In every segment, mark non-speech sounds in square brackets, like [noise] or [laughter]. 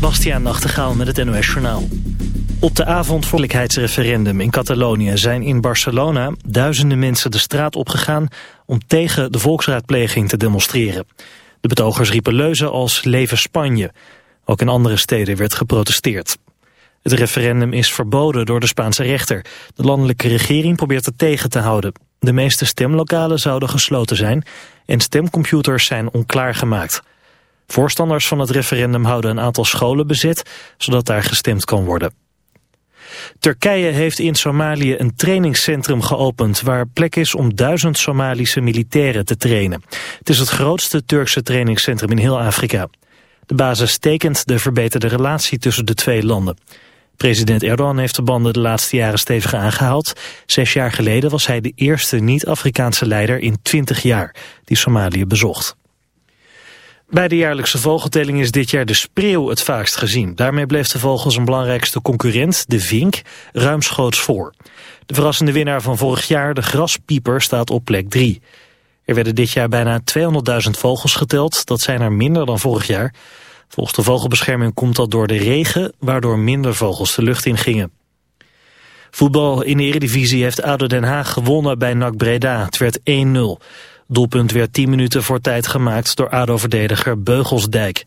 Bastiaan Nachtegaal met het NOS Journaal. Op de avond voor in Catalonië zijn in Barcelona duizenden mensen de straat opgegaan om tegen de volksraadpleging te demonstreren. De betogers riepen leuzen als Leven Spanje. Ook in andere steden werd geprotesteerd. Het referendum is verboden door de Spaanse rechter. De landelijke regering probeert het tegen te houden. De meeste stemlokalen zouden gesloten zijn en stemcomputers zijn onklaargemaakt. Voorstanders van het referendum houden een aantal scholen bezet, zodat daar gestemd kan worden. Turkije heeft in Somalië een trainingscentrum geopend... waar plek is om duizend Somalische militairen te trainen. Het is het grootste Turkse trainingscentrum in heel Afrika. De basis tekent de verbeterde relatie tussen de twee landen. President Erdogan heeft de banden de laatste jaren stevig aangehaald. Zes jaar geleden was hij de eerste niet-Afrikaanse leider in twintig jaar... die Somalië bezocht. Bij de jaarlijkse vogeltelling is dit jaar de spreeuw het vaakst gezien. Daarmee bleef de vogel zijn belangrijkste concurrent, de vink, ruimschoots voor. De verrassende winnaar van vorig jaar, de graspieper, staat op plek 3. Er werden dit jaar bijna 200.000 vogels geteld, dat zijn er minder dan vorig jaar. Volgens de vogelbescherming komt dat door de regen, waardoor minder vogels de lucht in gingen. Voetbal in de Eredivisie heeft ADO Den Haag gewonnen bij NAC Breda. Het werd 1-0. Doelpunt werd 10 minuten voor tijd gemaakt door ADO-verdediger Beugelsdijk.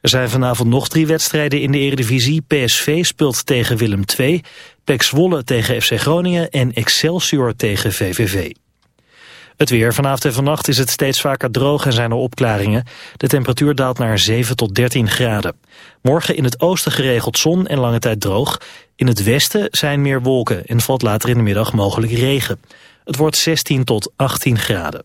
Er zijn vanavond nog drie wedstrijden in de Eredivisie. PSV speelt tegen Willem II, PEC tegen FC Groningen en Excelsior tegen VVV. Het weer. Vanavond en vannacht is het steeds vaker droog en zijn er opklaringen. De temperatuur daalt naar 7 tot 13 graden. Morgen in het oosten geregeld zon en lange tijd droog. In het westen zijn meer wolken en valt later in de middag mogelijk regen. Het wordt 16 tot 18 graden.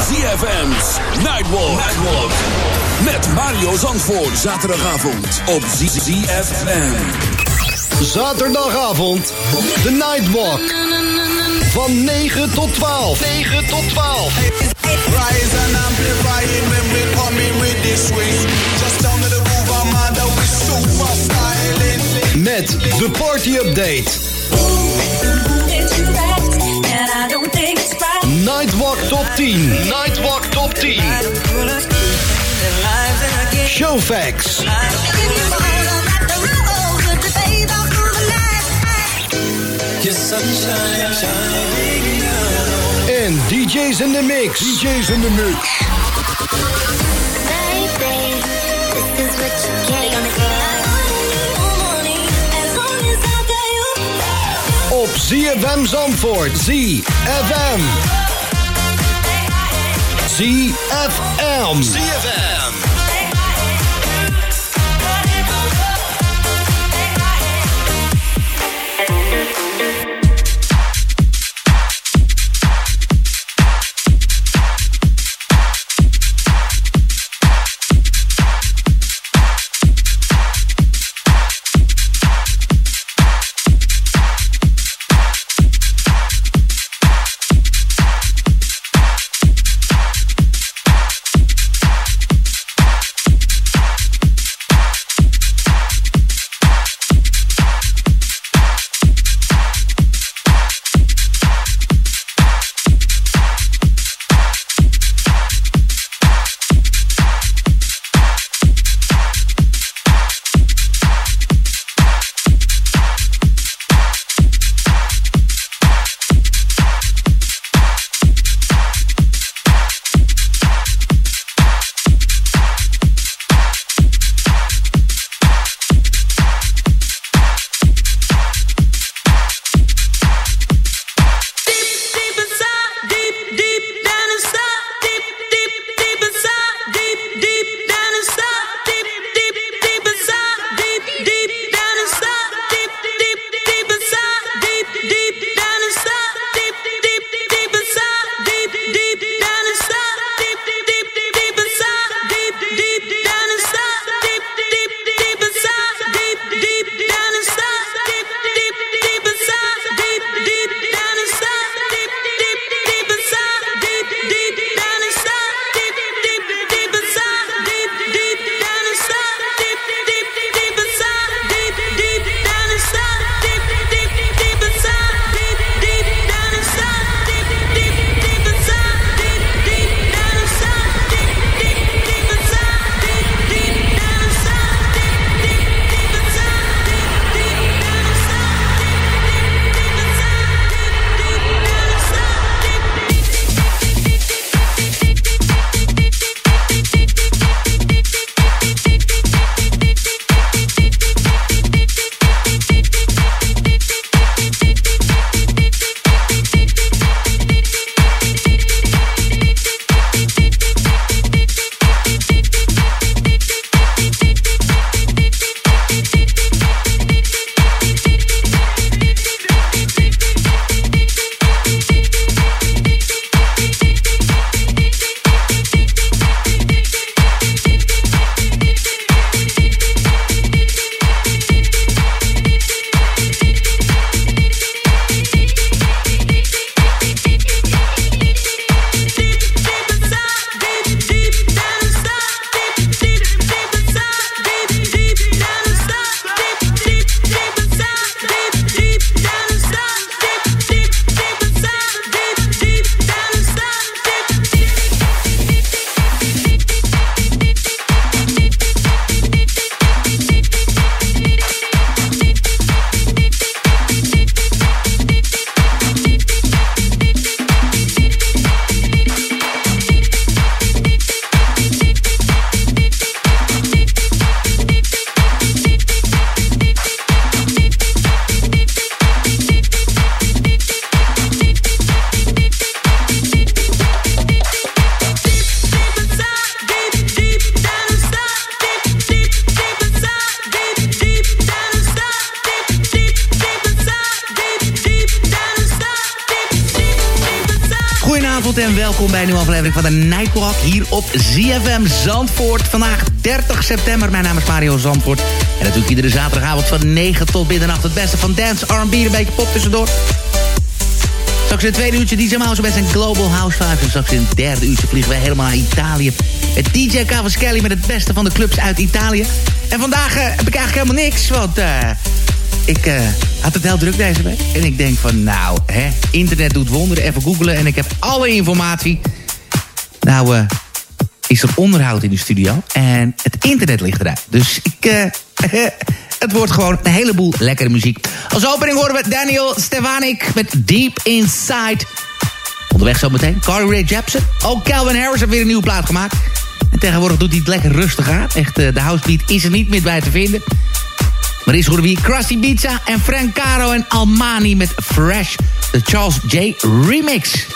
ZFM's Nightwalk. Nightwalk. Met Mario Zandvoort. Zaterdagavond op ZFM. Zaterdagavond. The Nightwalk. Van 9 tot 12. 9 tot 12. Rise and amplify it when we come in with this swing. Just down to the groove, I'm we super styling. Met de party update. Nightwalk Top 10. Nightwalk Top 10. Show facts. En DJ's in the mix. DJ's in the mix. Op ZFM Zandvoort. ZFM. ZFM. ZFM. Aflevering van de Nightwalk hier op ZFM Zandvoort. Vandaag 30 september, mijn naam is Mario Zandvoort. En natuurlijk iedere zaterdagavond van 9 tot middernacht het beste van dance, R&B, een beetje pop tussendoor. Straks in het tweede uurtje DJ Mouse met zijn Global House Vibes. En straks in het derde uurtje vliegen we helemaal naar Italië. Het DJ Cavaschelli met het beste van de clubs uit Italië. En vandaag uh, heb ik eigenlijk helemaal niks, want... Uh, ik uh, had het heel druk deze week. En ik denk van, nou, hè, internet doet wonderen. Even googlen en ik heb alle informatie. Nou, uh, is er onderhoud in de studio. En het internet ligt eruit. Dus ik... Uh, [laughs] het wordt gewoon een heleboel lekkere muziek. Als opening horen we Daniel Stevanik met Deep Inside. Onderweg zometeen Carly Rae Jepsen. Ook Calvin Harris heeft weer een nieuwe plaat gemaakt. En tegenwoordig doet hij het lekker rustig aan. Echt, de housebeat is er niet meer bij te vinden. Maar we hier Krusty Pizza en Frank Caro en Almani met Fresh. De Charles J. Remix.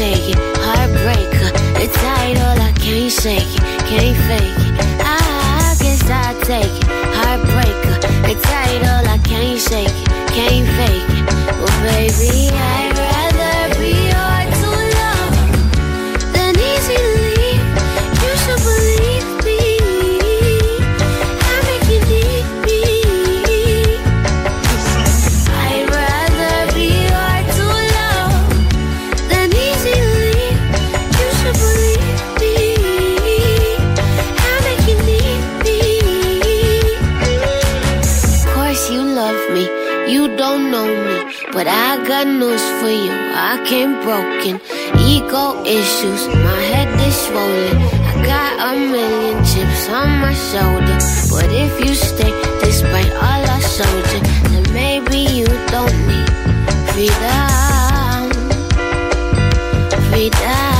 take it. Heartbreaker, uh, the title I can't shake it, can't fake it. Ah, I guess I take it. Heartbreaker, uh, the title I can't shake it, can't fake it. Well, baby, I. broken, broken. Ego issues, my head is swollen. I got a million chips on my shoulder. But if you stay, despite all our soldiers, then maybe you don't need freedom. Freedom.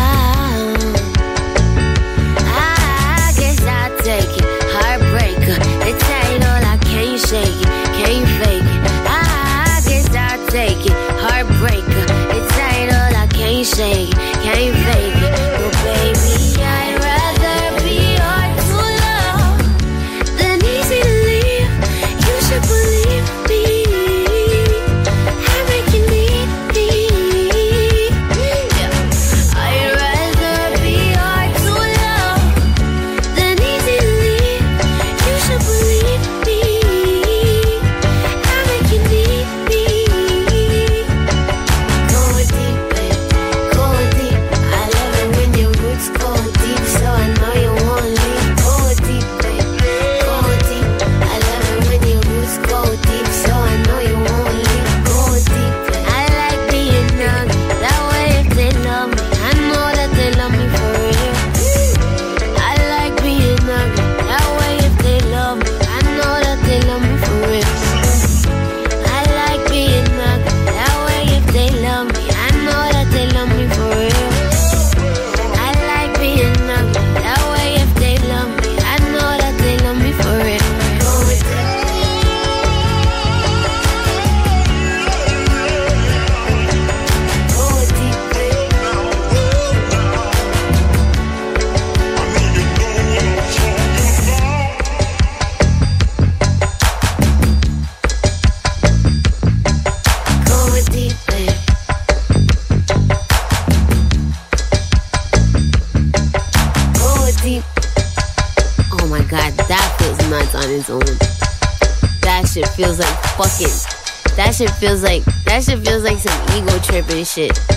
美味。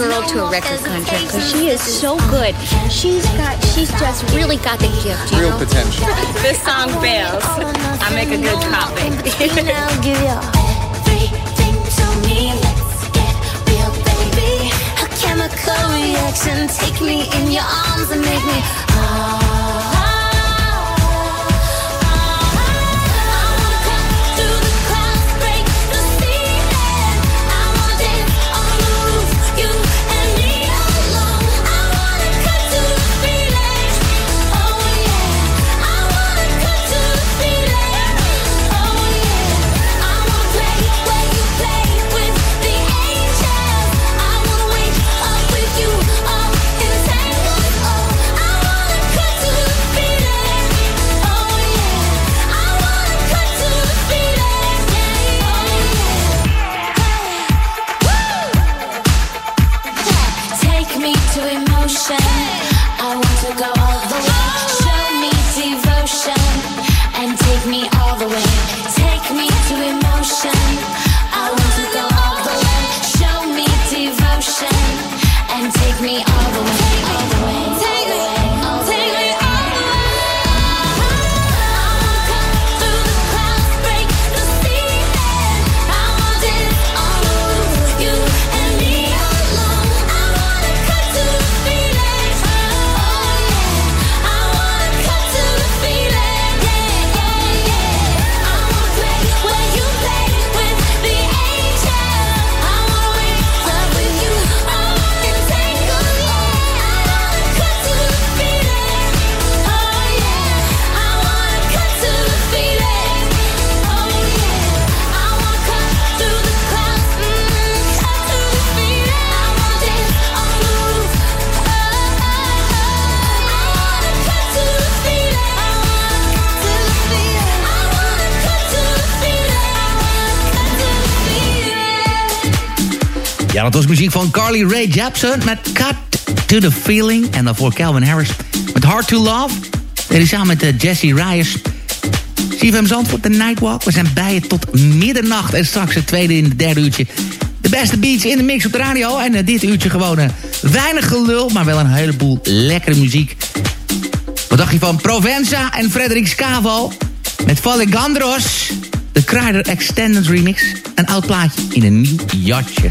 girl to a record contract because she is so good. She's got, she's just really got the gift. Real know? potential. [laughs] this song fails. I make a good copy. [laughs] I'll give you chemical reaction. Take me in your arms and make me. Oh. Dat was muziek van Carly Rae Jepsen met Cut to the Feeling. En daarvoor Calvin Harris met Hard to Love. Is samen met eh, Jesse Ryers. CFM Zandvoort, de Nightwalk. We zijn bij je tot middernacht. En straks het tweede in het derde uurtje. De beste beats in de mix op de radio. En eh, dit uurtje gewoon eh, weinig gelul, maar wel een heleboel lekkere muziek. Wat dacht je van Provenza en Frederik Scavo? Met Valegandros. De Kruider Extended Remix. Een oud plaatje in een nieuw jasje.